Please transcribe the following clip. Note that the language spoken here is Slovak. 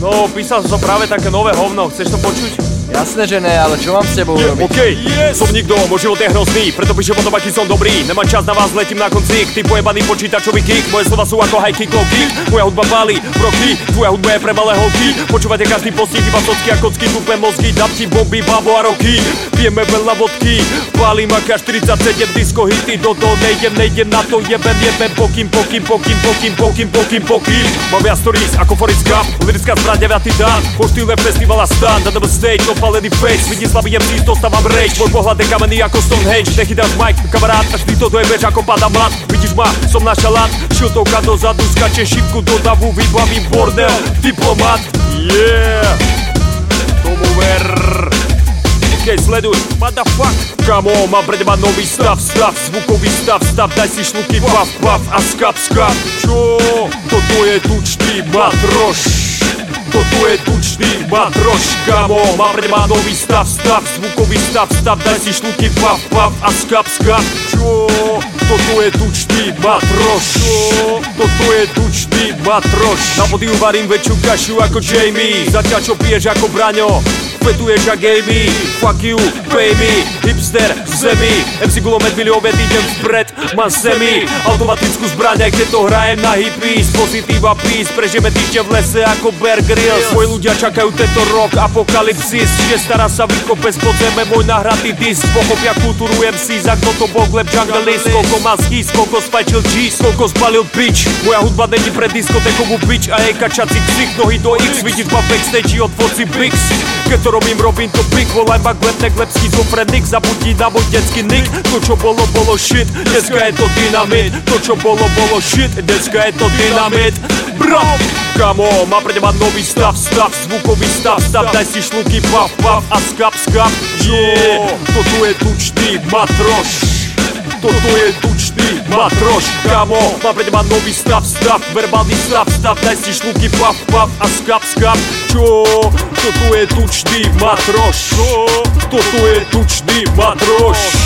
No, písal som práve také nové hovno, chceš to počuť? Jasné, že ne, ale čo mám s tebou urobiť? OK, yes. som nikto, môj život je hrozný, preto píšem o tom, aký som dobrý. Nemám čas na vás, letím na konci, ty pojebaný počítačový kick. Moje slova sú ako high kick. Moja hudba pálí, broky, tvoja hudba je pre malé holky. Počúvate každý postih, iba socky a kocky, tuple mozgy, dám ti bomby, babo a roky. Pijeme veľa vodky, pálím aká 47 disco hity, do toho nejdem, nejdem na to, jebem, jebem, pokým, pokým, pokým, pokým, pokým, pokým, pokým. Mám viac stories ako Forrest Gump, lirická zbraň 9. dan, po štýle festivala stan, na stage, opalený face, vidím slabý MC, dostávam rage, môj pohľad je kamenný ako Stonehenge, nechytáš mic, kamarát, až vždy toto je bež ako pada mat, vidíš ma, som na šalát, šiltovka dozadu, skače šipku do davu, vybavím bordel, diplomat, yeah, tomu ver. OK, sleduj, motherfuck. Kamo, mám pre teba nový stav, stav, zvukový stav, stav Daj si šluky, paf, paf a skap, skap. Čo? Toto je tučný matroš je tučný matroš, kamo Mám nový stav, stav, zvukový stav, stav Daj si šluky, paf, paf a skap, skap. Čo? Toto je tučný matroš? Toto je tučný matroš. Na podiu varím väčšiu kašu ako Jamie. Zatiaľ čo piješ ako Braňo Fetuješ a gamey, fuck you, me Hipster v zemi, MC Gulomet milióvet idem vpred Mám semi, automatickú zbraň aj keď to hrajem na hippies. Pozitíva peace, prežijeme týždeň v lese ako Bear Grylls. Moji ľudia čakajú tento rok, apokalypsis. Že stará sa vykope z podzeme môj nahratý disk. Pochopia kultúru MC, za kto to bol gleb jungle list. Koľko má skis, koľko spajčil G's, koľko spalil bitch. Moja hudba není pre diskotékovú bitch A jej kačací ksich, nohy do X Vidíš ma backstage od foci Bix. Keď to robím, robím to big Volaj ma gleb Zabudí na môj detský nick. To čo bolo, bolo shit. Dneska je to dynamit. To čo bolo, bolo shit. Dneska je to dynamit. Bro, kamo, mám pre teba nový stav, stav, zvukový stav, stav. Daj si šluky, paf, paf a skap, skap. Yeah, toto je tučný matroš. Toto je tučný matroš, kamo Mám pre teba nový stav, stav, verbálny stav, stav. Daj si šluky, paf, paf a skap, skap. Čo? Toto je tučný matroš? Toto je tučný matroš